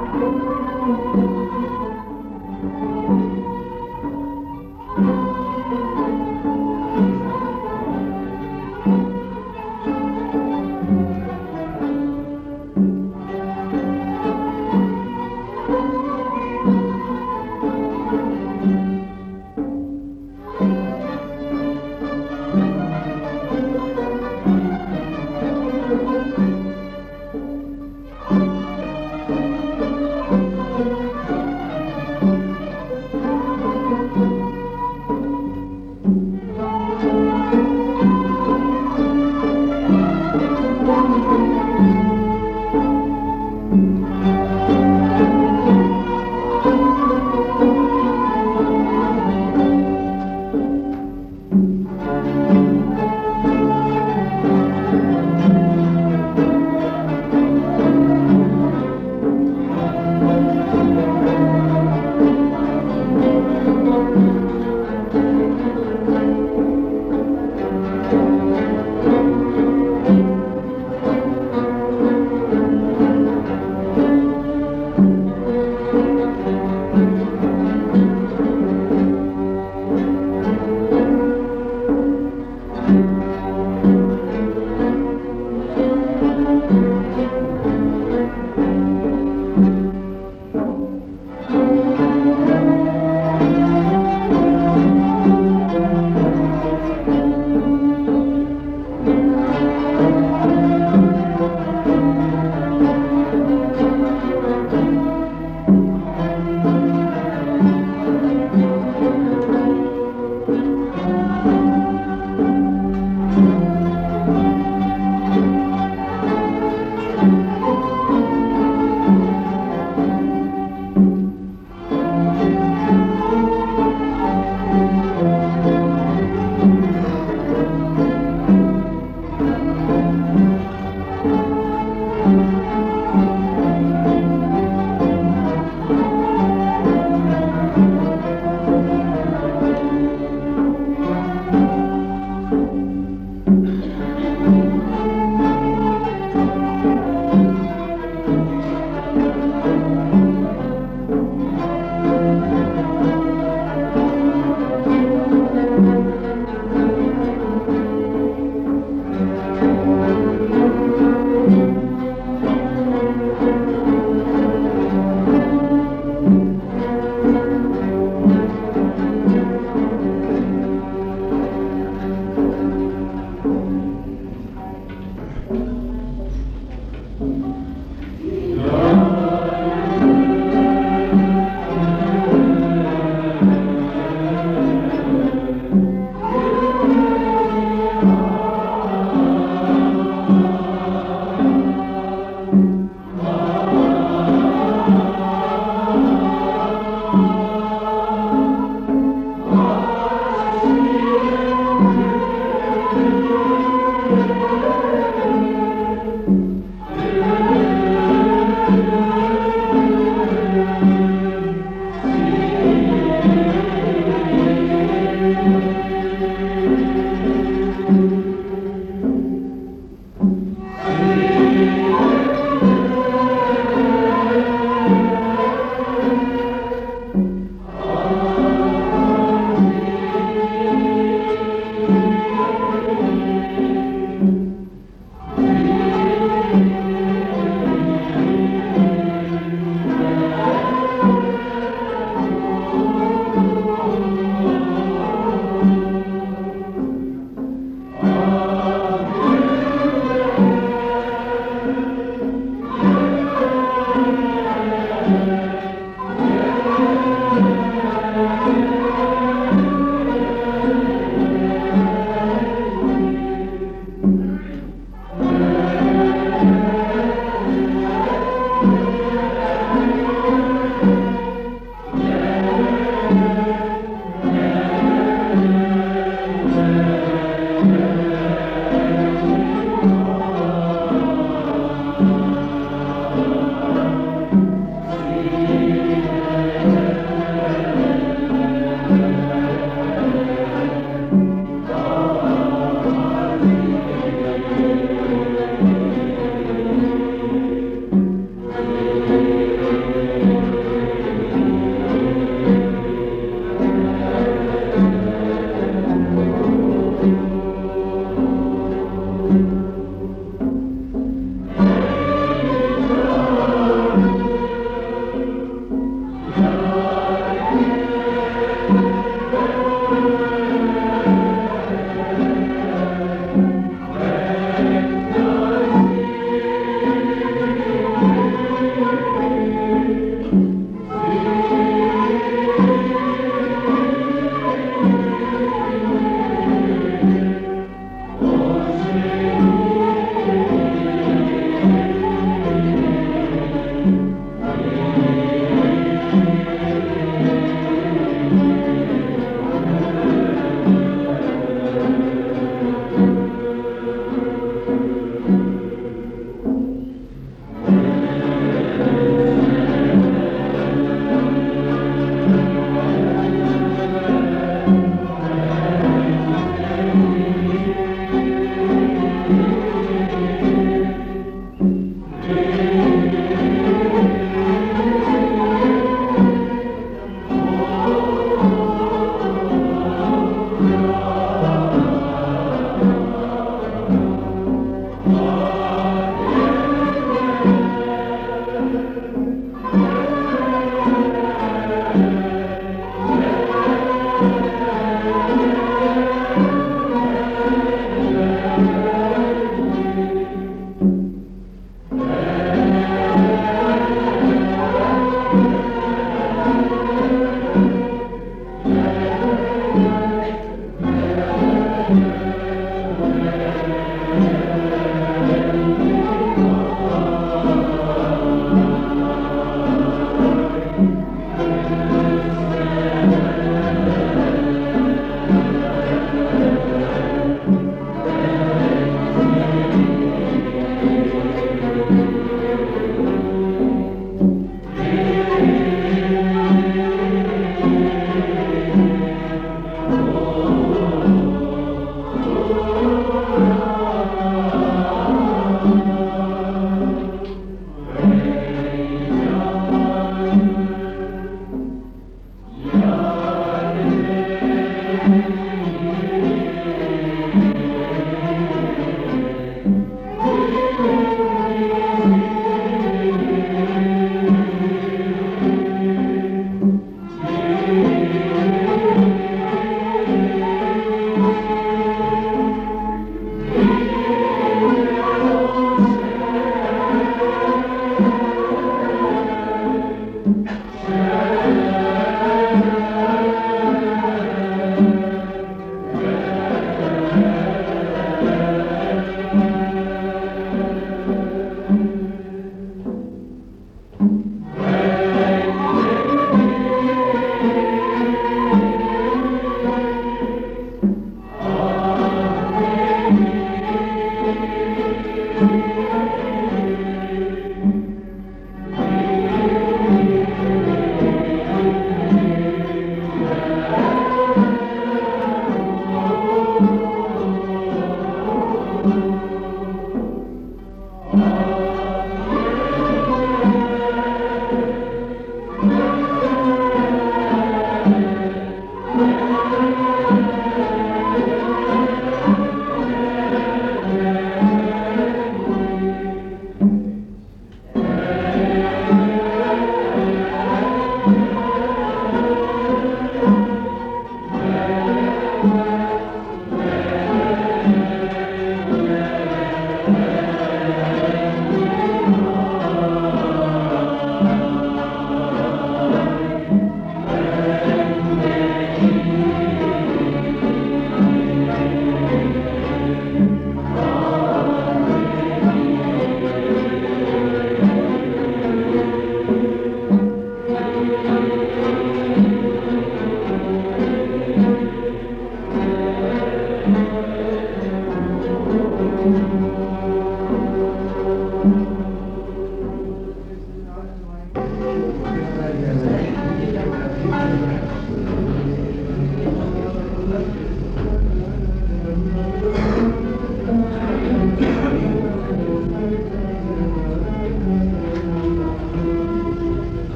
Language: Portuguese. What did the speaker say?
Música